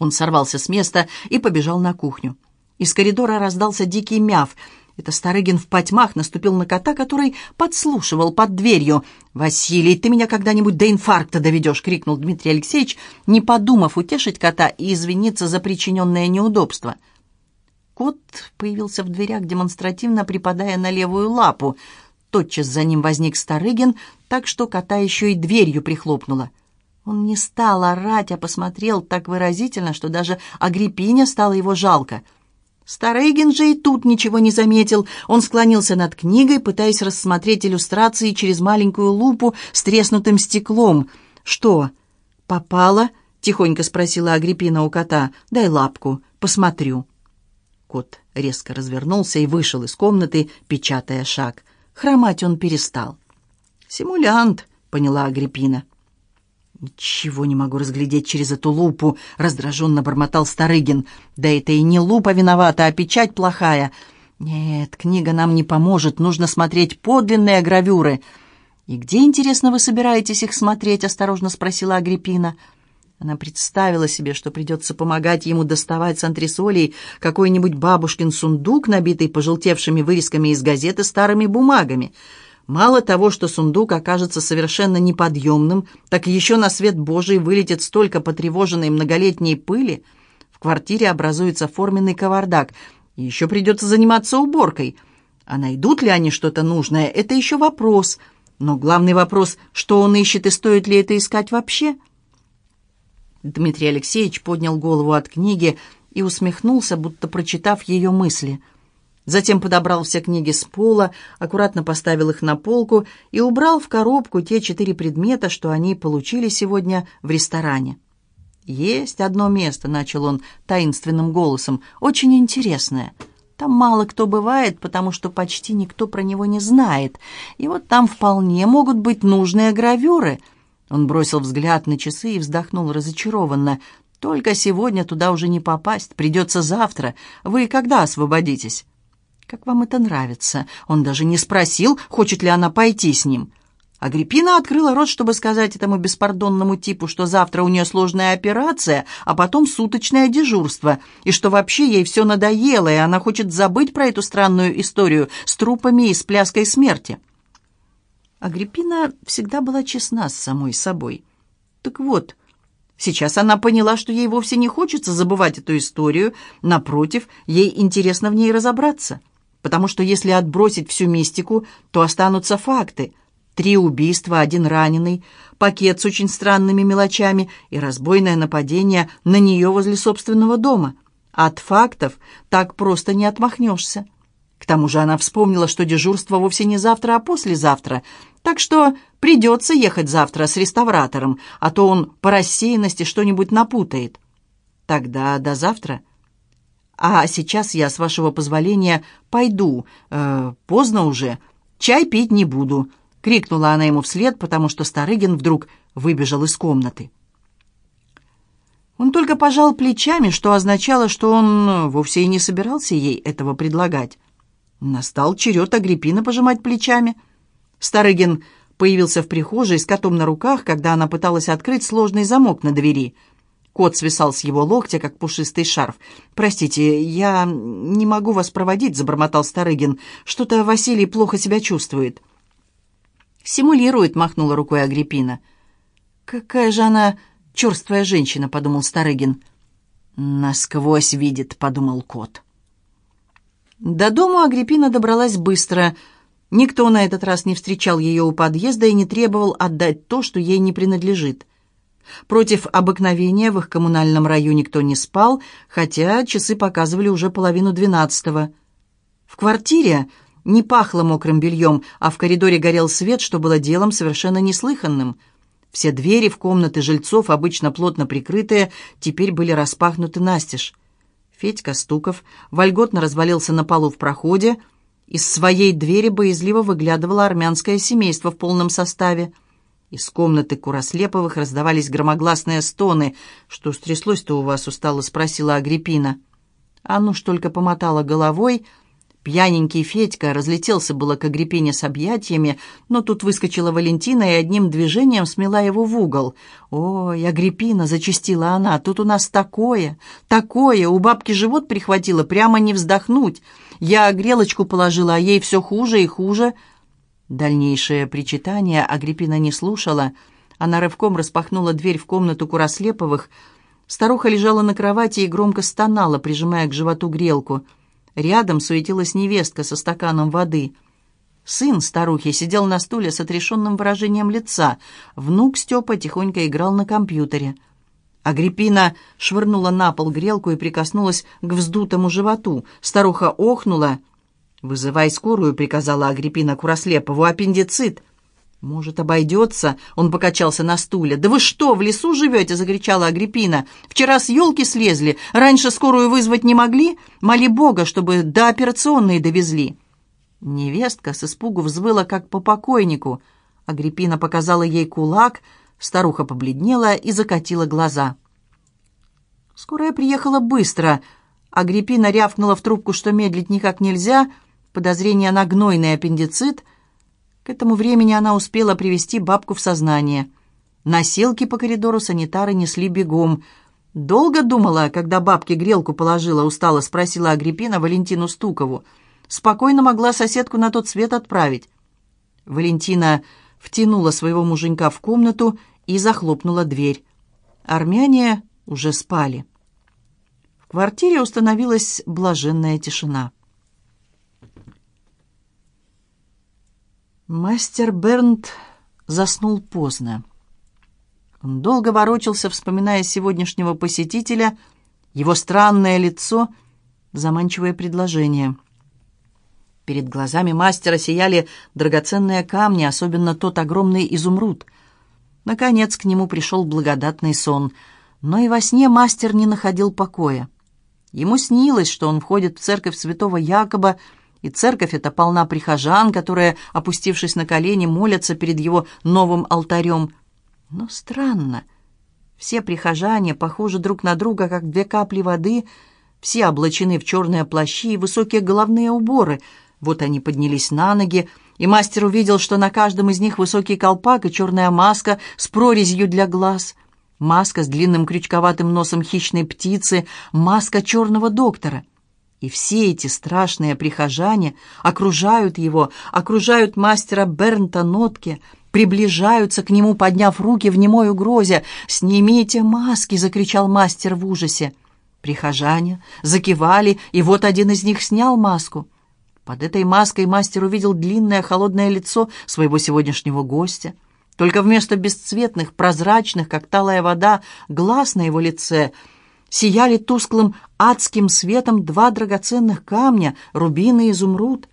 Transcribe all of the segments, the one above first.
Он сорвался с места и побежал на кухню. Из коридора раздался дикий мяв. Это Старыгин в потьмах наступил на кота, который подслушивал под дверью. «Василий, ты меня когда-нибудь до инфаркта доведешь!» — крикнул Дмитрий Алексеевич, не подумав утешить кота и извиниться за причиненное неудобство. Кот появился в дверях, демонстративно припадая на левую лапу. Тотчас за ним возник Старыгин, так что кота еще и дверью прихлопнуло. Он не стал орать, а посмотрел так выразительно, что даже Агриппине стало его жалко. Старыгин же и тут ничего не заметил. Он склонился над книгой, пытаясь рассмотреть иллюстрации через маленькую лупу с треснутым стеклом. «Что, попало?» — тихонько спросила Агриппина у кота. «Дай лапку, посмотрю». Кот резко развернулся и вышел из комнаты, печатая шаг. Хромать он перестал. «Симулянт», — поняла Агриппина. «Ничего не могу разглядеть через эту лупу», — раздраженно бормотал Старыгин. «Да это и не лупа виновата, а печать плохая. Нет, книга нам не поможет, нужно смотреть подлинные гравюры». «И где, интересно, вы собираетесь их смотреть?» — осторожно спросила Агриппина. Она представила себе, что придется помогать ему доставать с антресолей какой-нибудь бабушкин сундук, набитый пожелтевшими вырезками из газеты старыми бумагами — Мало того, что сундук окажется совершенно неподъемным, так еще на свет Божий вылетит столько потревоженной многолетней пыли, в квартире образуется форменный кавардак, еще придется заниматься уборкой. А найдут ли они что-то нужное, это еще вопрос. Но главный вопрос, что он ищет и стоит ли это искать вообще? Дмитрий Алексеевич поднял голову от книги и усмехнулся, будто прочитав ее мысли – Затем подобрал все книги с пола, аккуратно поставил их на полку и убрал в коробку те четыре предмета, что они получили сегодня в ресторане. «Есть одно место», — начал он таинственным голосом, — «очень интересное. Там мало кто бывает, потому что почти никто про него не знает. И вот там вполне могут быть нужные гравюры». Он бросил взгляд на часы и вздохнул разочарованно. «Только сегодня туда уже не попасть, придется завтра. Вы когда освободитесь?» Как вам это нравится? Он даже не спросил, хочет ли она пойти с ним. Агриппина открыла рот, чтобы сказать этому беспардонному типу, что завтра у нее сложная операция, а потом суточное дежурство, и что вообще ей все надоело, и она хочет забыть про эту странную историю с трупами и с пляской смерти. Агриппина всегда была честна с самой собой. Так вот, сейчас она поняла, что ей вовсе не хочется забывать эту историю, напротив, ей интересно в ней разобраться потому что если отбросить всю мистику, то останутся факты. Три убийства, один раненый, пакет с очень странными мелочами и разбойное нападение на нее возле собственного дома. От фактов так просто не отмахнешься. К тому же она вспомнила, что дежурство вовсе не завтра, а послезавтра, так что придется ехать завтра с реставратором, а то он по рассеянности что-нибудь напутает. Тогда до завтра — а сейчас я, с вашего позволения, пойду. Э, поздно уже. Чай пить не буду», — крикнула она ему вслед, потому что Старыгин вдруг выбежал из комнаты. Он только пожал плечами, что означало, что он вовсе и не собирался ей этого предлагать. Настал черед Агриппина пожимать плечами. Старыгин появился в прихожей с котом на руках, когда она пыталась открыть сложный замок на двери — Кот свисал с его локтя, как пушистый шарф. «Простите, я не могу вас проводить», — забормотал Старыгин. «Что-то Василий плохо себя чувствует». «Симулирует», — махнула рукой Агриппина. «Какая же она черствая женщина», — подумал Старыгин. «Насквозь видит», — подумал кот. До дома Агриппина добралась быстро. Никто на этот раз не встречал ее у подъезда и не требовал отдать то, что ей не принадлежит. Против обыкновения в их коммунальном районе никто не спал, хотя часы показывали уже половину двенадцатого. В квартире не пахло мокрым бельем, а в коридоре горел свет, что было делом совершенно неслыханным. Все двери в комнаты жильцов, обычно плотно прикрытые, теперь были распахнуты настежь. Федька Стуков вольготно развалился на полу в проходе. Из своей двери боязливо выглядывало армянское семейство в полном составе — из комнаты Курослеповых раздавались громогласные стоны. «Что стряслось-то у вас?» — устало спросила Агриппина. А ну ж только помотала головой. Пьяненький Федька разлетелся было к Агриппине с объятиями, но тут выскочила Валентина и одним движением смела его в угол. «Ой, Агриппина!» — зачастила она. «Тут у нас такое, такое! У бабки живот прихватило, прямо не вздохнуть. Я грелочку положила, а ей все хуже и хуже». Дальнейшее причитание Агриппина не слушала. Она рывком распахнула дверь в комнату Курослеповых. Старуха лежала на кровати и громко стонала, прижимая к животу грелку — Рядом суетилась невестка со стаканом воды. Сын старухи сидел на стуле с отрешенным выражением лица. Внук Степа тихонько играл на компьютере. Агриппина швырнула на пол грелку и прикоснулась к вздутому животу. Старуха охнула. «Вызывай скорую», — приказала Агриппина Курослепову. «Аппендицит». «Может, обойдется?» — он покачался на стуле. «Да вы что, в лесу живете?» — закричала Агриппина. «Вчера с елки слезли. Раньше скорую вызвать не могли? Моли Бога, чтобы до операционной довезли». Невестка с испугу взвыла, как по покойнику. Агриппина показала ей кулак, старуха побледнела и закатила глаза. Скорая приехала быстро. Агриппина рявкнула в трубку, что медлить никак нельзя. Подозрение на гнойный аппендицит — к этому времени она успела привести бабку в сознание. Носилки по коридору санитары несли бегом. «Долго думала, когда бабке грелку положила?» — устало спросила Агриппина Валентину Стукову. «Спокойно могла соседку на тот свет отправить». Валентина втянула своего муженька в комнату и захлопнула дверь. Армяне уже спали. В квартире установилась блаженная тишина. Мастер Бернт заснул поздно. Он долго ворочался, вспоминая сегодняшнего посетителя, его странное лицо, заманчивое предложение. Перед глазами мастера сияли драгоценные камни, особенно тот огромный изумруд. Наконец к нему пришел благодатный сон, но и во сне мастер не находил покоя. Ему снилось, что он входит в церковь святого Якоба, и церковь эта полна прихожан, которые, опустившись на колени, молятся перед его новым алтарем. Но странно. Все прихожане похожи друг на друга, как две капли воды, все облачены в черные плащи и высокие головные уборы. Вот они поднялись на ноги, и мастер увидел, что на каждом из них высокий колпак и черная маска с прорезью для глаз. Маска с длинным крючковатым носом хищной птицы, маска черного доктора. И все эти страшные прихожане окружают его, окружают мастера Бернта Нотке, приближаются к нему, подняв руки в немой угрозе. «Снимите маски!» — закричал мастер в ужасе. Прихожане закивали, и вот один из них снял маску. Под этой маской мастер увидел длинное холодное лицо своего сегодняшнего гостя. Только вместо бесцветных, прозрачных, как талая вода, глаз на его лице — сияли тусклым адским светом два драгоценных камня, рубин и изумруд.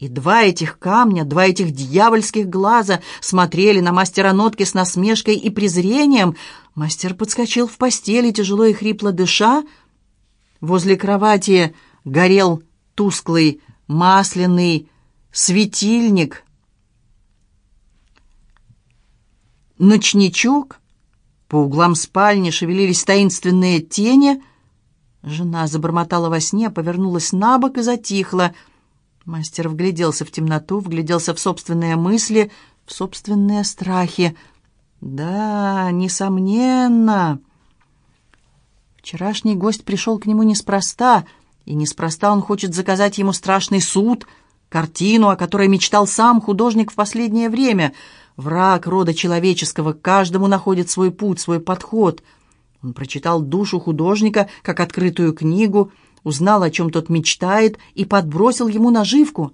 И два этих камня, два этих дьявольских глаза смотрели на мастера нотки с насмешкой и презрением. Мастер подскочил в постели, тяжело и хрипло дыша. Возле кровати горел тусклый масляный светильник. Ночничок — по углам спальни шевелились таинственные тени. Жена забормотала во сне, повернулась на бок и затихла. Мастер вгляделся в темноту, вгляделся в собственные мысли, в собственные страхи. Да, несомненно. Вчерашний гость пришел к нему неспроста, и неспроста он хочет заказать ему страшный суд, картину, о которой мечтал сам художник в последнее время — Враг рода человеческого, каждому находит свой путь, свой подход. Он прочитал душу художника, как открытую книгу, узнал, о чем тот мечтает, и подбросил ему наживку.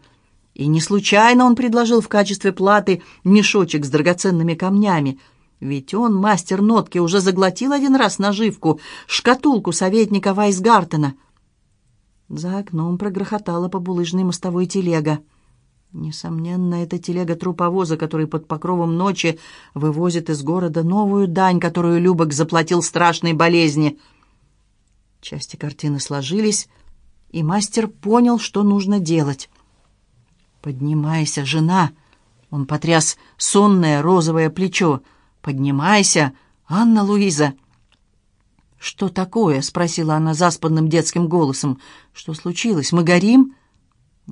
И не случайно он предложил в качестве платы мешочек с драгоценными камнями. Ведь он, мастер нотки, уже заглотил один раз наживку, шкатулку советника Вайсгартена. За окном прогрохотала по булыжной мостовой телега. Несомненно, это телега труповоза, который под покровом ночи вывозит из города новую дань, которую Любок заплатил страшной болезни. Части картины сложились, и мастер понял, что нужно делать. «Поднимайся, жена!» Он потряс сонное розовое плечо. «Поднимайся, Анна-Луиза!» «Что такое?» — спросила она заспанным детским голосом. «Что случилось? Мы горим?»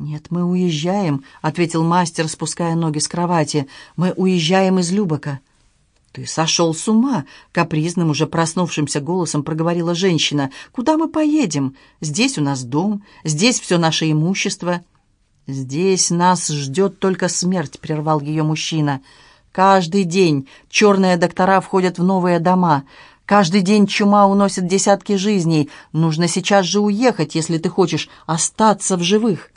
«Нет, мы уезжаем», — ответил мастер, спуская ноги с кровати. «Мы уезжаем из Любока». «Ты сошел с ума!» — капризным, уже проснувшимся голосом проговорила женщина. «Куда мы поедем? Здесь у нас дом, здесь все наше имущество». «Здесь нас ждет только смерть», — прервал ее мужчина. «Каждый день черные доктора входят в новые дома. Каждый день чума уносит десятки жизней. Нужно сейчас же уехать, если ты хочешь остаться в живых».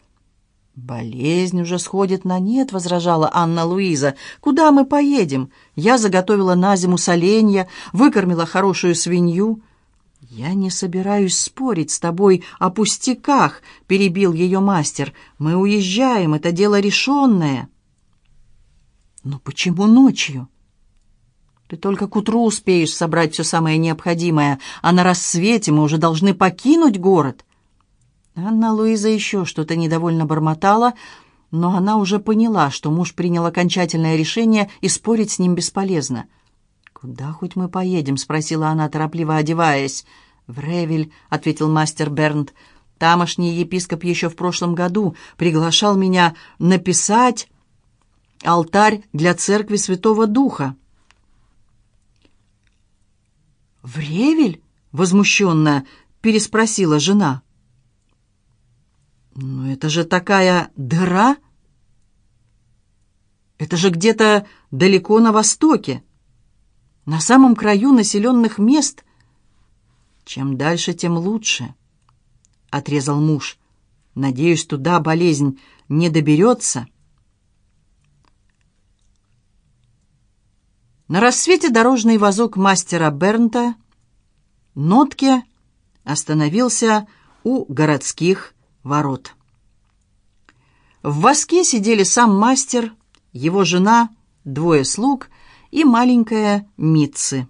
«Болезнь уже сходит на нет», — возражала Анна Луиза. «Куда мы поедем? Я заготовила на зиму соленья, выкормила хорошую свинью». «Я не собираюсь спорить с тобой о пустяках», — перебил ее мастер. «Мы уезжаем, это дело решенное». «Но почему ночью?» «Ты только к утру успеешь собрать все самое необходимое, а на рассвете мы уже должны покинуть город». Анна Луиза еще что-то недовольно бормотала, но она уже поняла, что муж принял окончательное решение, и спорить с ним бесполезно. «Куда хоть мы поедем?» — спросила она, торопливо одеваясь. «В Ревель», — ответил мастер Бернт. «Тамошний епископ еще в прошлом году приглашал меня написать алтарь для церкви Святого Духа». «В Ревель?» — возмущенно переспросила жена. «Но это же такая дыра! Это же где-то далеко на востоке, на самом краю населенных мест. Чем дальше, тем лучше», — отрезал муж. «Надеюсь, туда болезнь не доберется». На рассвете дорожный вазок мастера Бернта Нотке остановился у городских ворот. В воске сидели сам мастер, его жена, двое слуг и маленькая Митцы.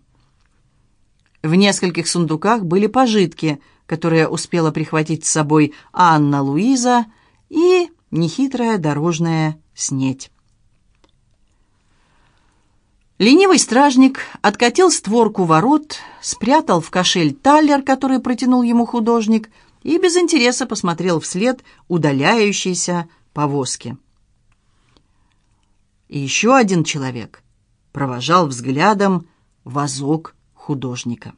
В нескольких сундуках были пожитки, которые успела прихватить с собой Анна Луиза и нехитрая дорожная снеть. Ленивый стражник откатил створку ворот, спрятал в кошель таллер, который протянул ему художник, и без интереса посмотрел вслед удаляющейся повозки. И еще один человек провожал взглядом вазок художника.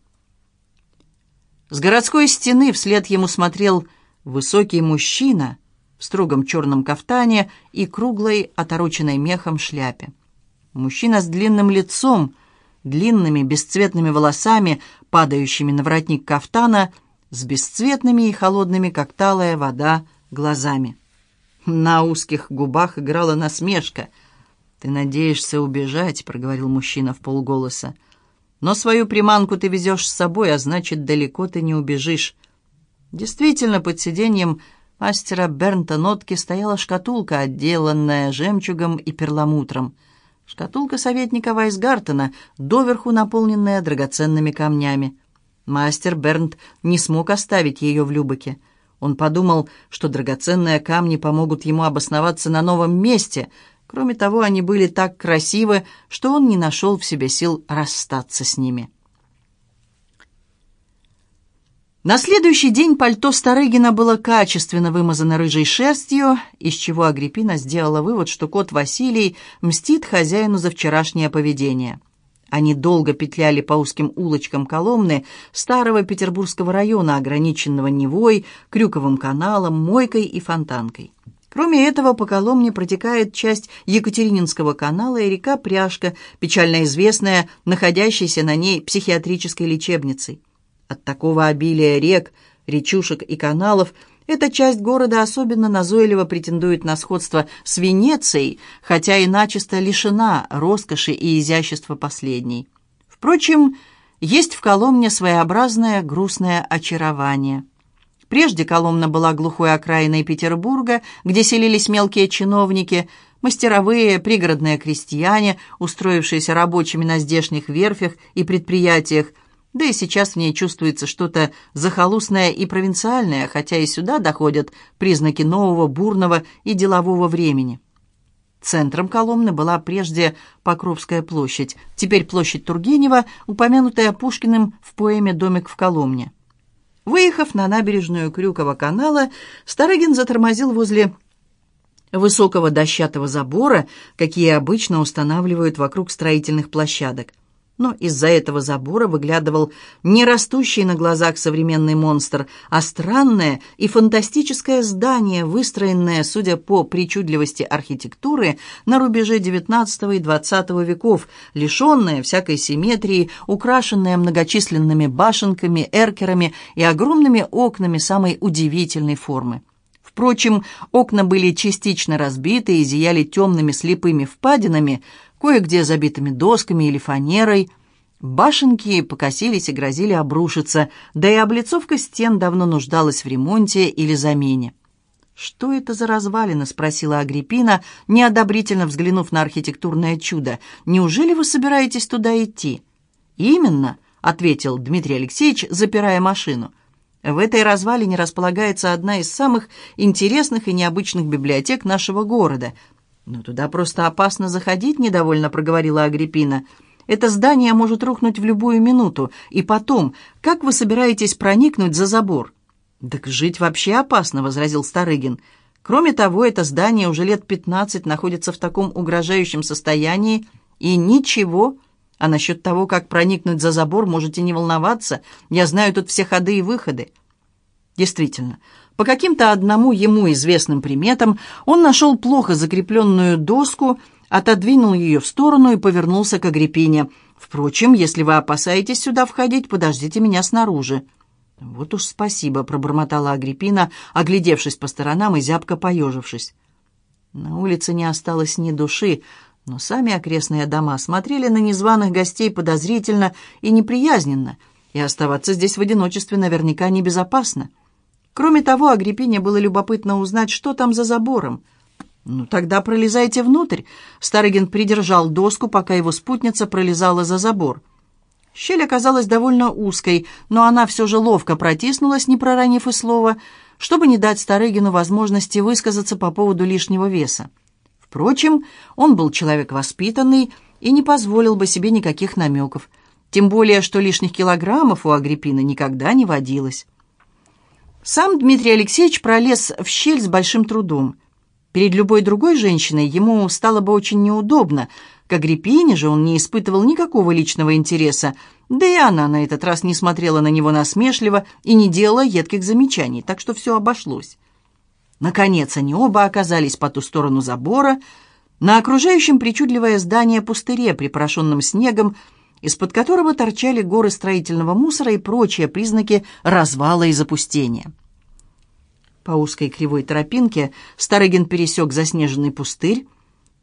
С городской стены вслед ему смотрел высокий мужчина в строгом черном кафтане и круглой, отороченной мехом шляпе. Мужчина с длинным лицом, длинными бесцветными волосами, падающими на воротник кафтана с бесцветными и холодными, как талая вода, глазами. На узких губах играла насмешка. «Ты надеешься убежать», — проговорил мужчина в полголоса. «Но свою приманку ты везешь с собой, а значит, далеко ты не убежишь». Действительно, под сиденьем мастера Бернта Нотки стояла шкатулка, отделанная жемчугом и перламутром. Шкатулка советника Вайсгартена, доверху наполненная драгоценными камнями. Мастер Бернт не смог оставить ее в Любаке. Он подумал, что драгоценные камни помогут ему обосноваться на новом месте. Кроме того, они были так красивы, что он не нашел в себе сил расстаться с ними. На следующий день пальто Старыгина было качественно вымазано рыжей шерстью, из чего Агриппина сделала вывод, что кот Василий мстит хозяину за вчерашнее поведение. Они долго петляли по узким улочкам Коломны старого петербургского района, ограниченного Невой, Крюковым каналом, Мойкой и Фонтанкой. Кроме этого, по Коломне протекает часть Екатерининского канала и река Пряжка, печально известная, находящейся на ней психиатрической лечебницей. От такого обилия рек, речушек и каналов – эта часть города особенно назойливо претендует на сходство с Венецией, хотя и начисто лишена роскоши и изящества последней. Впрочем, есть в Коломне своеобразное грустное очарование. Прежде Коломна была глухой окраиной Петербурга, где селились мелкие чиновники, мастеровые, пригородные крестьяне, устроившиеся рабочими на здешних верфях и предприятиях, да и сейчас в ней чувствуется что-то захолустное и провинциальное, хотя и сюда доходят признаки нового, бурного и делового времени. Центром Коломны была прежде Покровская площадь, теперь площадь Тургенева, упомянутая Пушкиным в поэме «Домик в Коломне». Выехав на набережную Крюкова канала, Старыгин затормозил возле высокого дощатого забора, какие обычно устанавливают вокруг строительных площадок. Но из-за этого забора выглядывал не растущий на глазах современный монстр, а странное и фантастическое здание, выстроенное, судя по причудливости архитектуры, на рубеже XIX и XX веков, лишенное всякой симметрии, украшенное многочисленными башенками, эркерами и огромными окнами самой удивительной формы. Впрочем, окна были частично разбиты и зияли темными слепыми впадинами, кое-где забитыми досками или фанерой. Башенки покосились и грозили обрушиться, да и облицовка стен давно нуждалась в ремонте или замене. «Что это за развалины?» — спросила Агриппина, неодобрительно взглянув на архитектурное чудо. «Неужели вы собираетесь туда идти?» «Именно», — ответил Дмитрий Алексеевич, запирая машину. В этой развалине располагается одна из самых интересных и необычных библиотек нашего города. «Но туда просто опасно заходить», — недовольно проговорила Агриппина. «Это здание может рухнуть в любую минуту. И потом, как вы собираетесь проникнуть за забор?» «Так жить вообще опасно», — возразил Старыгин. «Кроме того, это здание уже лет пятнадцать находится в таком угрожающем состоянии, и ничего...» А насчет того, как проникнуть за забор, можете не волноваться. Я знаю тут все ходы и выходы. Действительно, по каким-то одному ему известным приметам он нашел плохо закрепленную доску, отодвинул ее в сторону и повернулся к Агриппине. «Впрочем, если вы опасаетесь сюда входить, подождите меня снаружи». «Вот уж спасибо», — пробормотала Агриппина, оглядевшись по сторонам и зябко поежившись. На улице не осталось ни души, но сами окрестные дома смотрели на незваных гостей подозрительно и неприязненно, и оставаться здесь в одиночестве наверняка небезопасно. Кроме того, Агриппине было любопытно узнать, что там за забором. «Ну, тогда пролезайте внутрь». Старыгин придержал доску, пока его спутница пролезала за забор. Щель оказалась довольно узкой, но она все же ловко протиснулась, не проронив и слова, чтобы не дать Старыгину возможности высказаться по поводу лишнего веса. Впрочем, он был человек воспитанный и не позволил бы себе никаких намеков, тем более, что лишних килограммов у Агриппины никогда не водилось. Сам Дмитрий Алексеевич пролез в щель с большим трудом. Перед любой другой женщиной ему стало бы очень неудобно. К Агриппине же он не испытывал никакого личного интереса, да и она на этот раз не смотрела на него насмешливо и не делала едких замечаний, так что все обошлось. Наконец они оба оказались по ту сторону забора, на окружающем причудливое здание пустыре, припорошенном снегом, из-под которого торчали горы строительного мусора и прочие признаки развала и запустения. По узкой кривой тропинке Старыгин пересек заснеженный пустырь.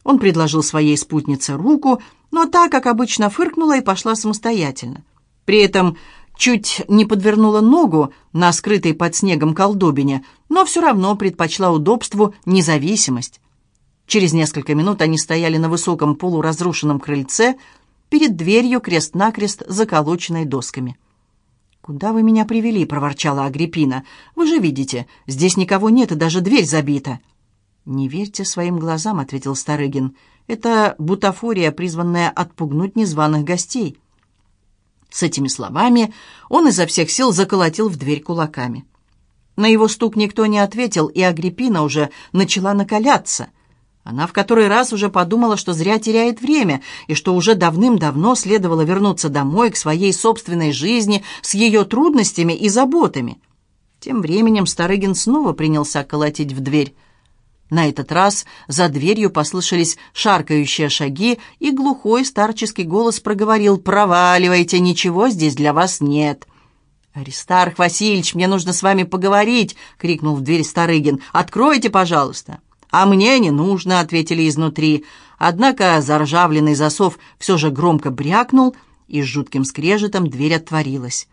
Он предложил своей спутнице руку, но та, как обычно, фыркнула и пошла самостоятельно. При этом чуть не подвернула ногу на скрытой под снегом колдобине, но все равно предпочла удобству независимость. Через несколько минут они стояли на высоком полуразрушенном крыльце, перед дверью крест-накрест заколоченной досками. «Куда вы меня привели?» — проворчала Агриппина. «Вы же видите, здесь никого нет, и даже дверь забита». «Не верьте своим глазам», — ответил Старыгин. «Это бутафория, призванная отпугнуть незваных гостей». С этими словами он изо всех сил заколотил в дверь кулаками. На его стук никто не ответил, и Агриппина уже начала накаляться. Она в который раз уже подумала, что зря теряет время, и что уже давным-давно следовало вернуться домой к своей собственной жизни с ее трудностями и заботами. Тем временем Старыгин снова принялся колотить в дверь. На этот раз за дверью послышались шаркающие шаги, и глухой старческий голос проговорил «Проваливайте, ничего здесь для вас нет». «Аристарх Васильевич, мне нужно с вами поговорить!» — крикнул в дверь Старыгин. «Откройте, пожалуйста!» «А мне не нужно», — ответили изнутри. Однако заржавленный засов все же громко брякнул, и с жутким скрежетом дверь отворилась.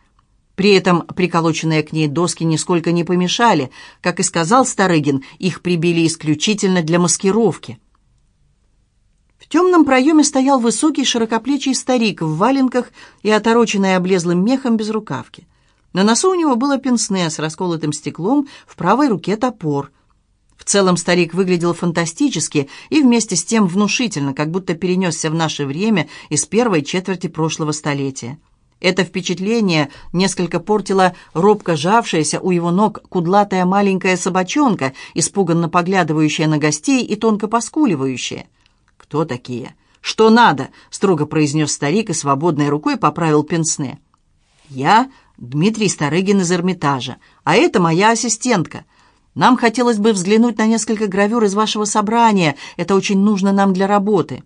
При этом приколоченные к ней доски нисколько не помешали. Как и сказал Старыгин, их прибили исключительно для маскировки. В темном проеме стоял высокий широкоплечий старик в валенках и отороченной облезлым мехом без рукавки. На носу у него было пенсне с расколотым стеклом, в правой руке топор. В целом старик выглядел фантастически и вместе с тем внушительно, как будто перенесся в наше время из первой четверти прошлого столетия. Это впечатление несколько портила робко жавшаяся у его ног кудлатая маленькая собачонка, испуганно поглядывающая на гостей и тонко поскуливающая. «Кто такие?» «Что надо?» — строго произнес старик и свободной рукой поправил пенсне. «Я Дмитрий Старыгин из Эрмитажа, а это моя ассистентка. Нам хотелось бы взглянуть на несколько гравюр из вашего собрания. Это очень нужно нам для работы».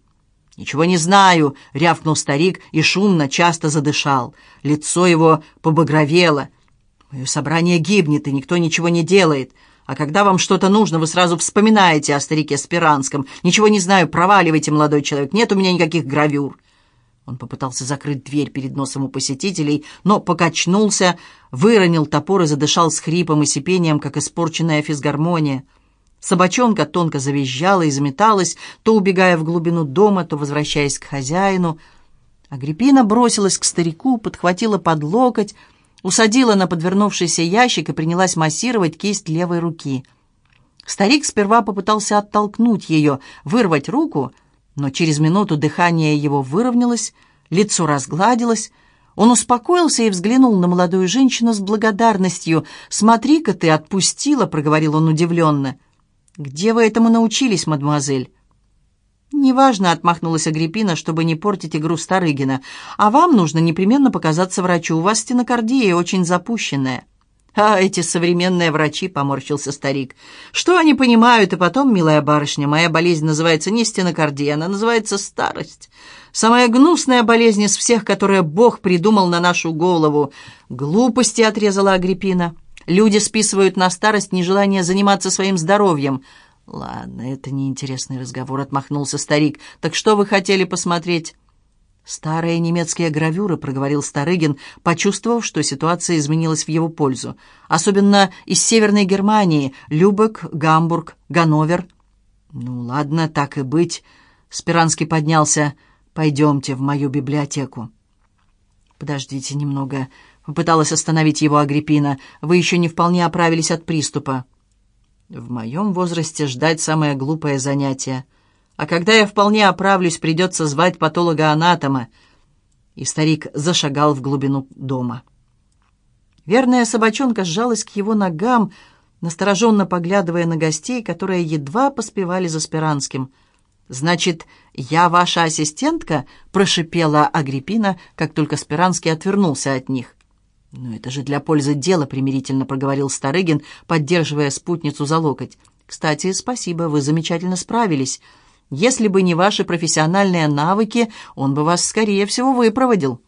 «Ничего не знаю», — рявкнул старик и шумно, часто задышал. Лицо его побагровело. «Мое собрание гибнет, и никто ничего не делает. А когда вам что-то нужно, вы сразу вспоминаете о старике Спиранском. Ничего не знаю, проваливайте, молодой человек, нет у меня никаких гравюр». Он попытался закрыть дверь перед носом у посетителей, но покачнулся, выронил топор и задышал с хрипом и сипением, как испорченная физгармония. Собачонка тонко завизжала и заметалась, то убегая в глубину дома, то возвращаясь к хозяину. Агриппина бросилась к старику, подхватила под локоть, усадила на подвернувшийся ящик и принялась массировать кисть левой руки. Старик сперва попытался оттолкнуть ее, вырвать руку, но через минуту дыхание его выровнялось, лицо разгладилось, он успокоился и взглянул на молодую женщину с благодарностью. «Смотри-ка ты, отпустила», — проговорил он удивленно. — «Где вы этому научились, мадемуазель?» «Неважно», — отмахнулась Агриппина, чтобы не портить игру Старыгина. «А вам нужно непременно показаться врачу. У вас стенокардия очень запущенная». «А эти современные врачи», — поморщился старик. «Что они понимают? И потом, милая барышня, моя болезнь называется не стенокардия, она называется старость. Самая гнусная болезнь из всех, которые Бог придумал на нашу голову». «Глупости», — отрезала Агриппина. Люди списывают на старость нежелание заниматься своим здоровьем. Ладно, это неинтересный разговор, отмахнулся старик. Так что вы хотели посмотреть? Старые немецкие гравюры, проговорил Старыгин, почувствовав, что ситуация изменилась в его пользу. Особенно из Северной Германии, Любек, Гамбург, Ганновер. Ну ладно, так и быть. Спиранский поднялся. Пойдемте в мою библиотеку. Подождите немного. Попыталась остановить его Агриппина. «Вы еще не вполне оправились от приступа». «В моем возрасте ждать самое глупое занятие. А когда я вполне оправлюсь, придется звать патолога-анатома». И старик зашагал в глубину дома. Верная собачонка сжалась к его ногам, настороженно поглядывая на гостей, которые едва поспевали за Спиранским — «Значит, я ваша ассистентка?» — прошипела Агриппина, как только Спиранский отвернулся от них. «Но это же для пользы дела», — примирительно проговорил Старыгин, поддерживая спутницу за локоть. «Кстати, спасибо, вы замечательно справились. Если бы не ваши профессиональные навыки, он бы вас, скорее всего, выпроводил».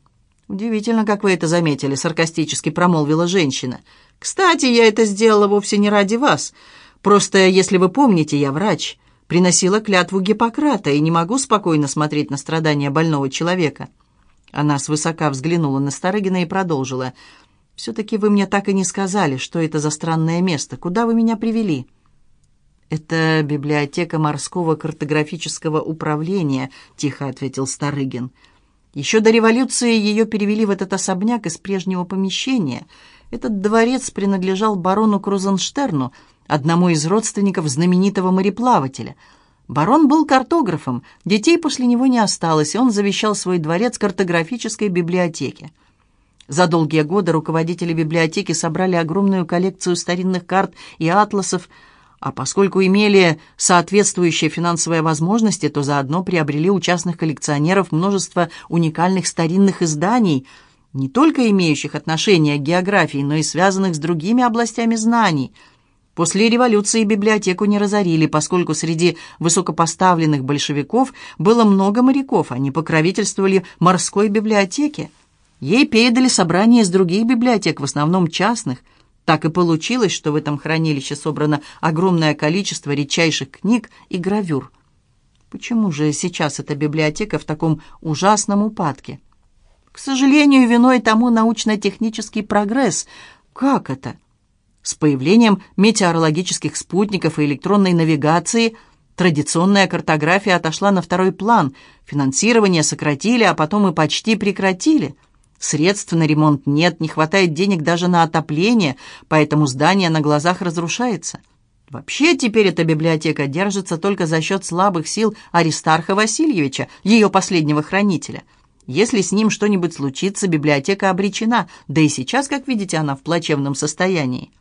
«Удивительно, как вы это заметили», — саркастически промолвила женщина. «Кстати, я это сделала вовсе не ради вас. Просто, если вы помните, я врач. Приносила клятву Гиппократа и не могу спокойно смотреть на страдания больного человека». Она свысока взглянула на Старыгина и продолжила. «Все-таки вы мне так и не сказали, что это за странное место. Куда вы меня привели?» «Это библиотека морского картографического управления», — тихо ответил Старыгин. «Еще до революции ее перевели в этот особняк из прежнего помещения. Этот дворец принадлежал барону Крузенштерну, одному из родственников знаменитого мореплавателя — Барон был картографом, детей после него не осталось, и он завещал свой дворец картографической библиотеке. За долгие годы руководители библиотеки собрали огромную коллекцию старинных карт и атласов, а поскольку имели соответствующие финансовые возможности, то заодно приобрели у частных коллекционеров множество уникальных старинных изданий, не только имеющих отношение к географии, но и связанных с другими областями знаний – После революции библиотеку не разорили, поскольку среди высокопоставленных большевиков было много моряков, они покровительствовали морской библиотеке. Ей передали собрания из других библиотек, в основном частных. Так и получилось, что в этом хранилище собрано огромное количество редчайших книг и гравюр. Почему же сейчас эта библиотека в таком ужасном упадке? К сожалению, виной тому научно-технический прогресс. Как это? С появлением метеорологических спутников и электронной навигации традиционная картография отошла на второй план. Финансирование сократили, а потом и почти прекратили. Средств на ремонт нет, не хватает денег даже на отопление, поэтому здание на глазах разрушается. Вообще теперь эта библиотека держится только за счет слабых сил Аристарха Васильевича, ее последнего хранителя. Если с ним что-нибудь случится, библиотека обречена, да и сейчас, как видите, она в плачевном состоянии.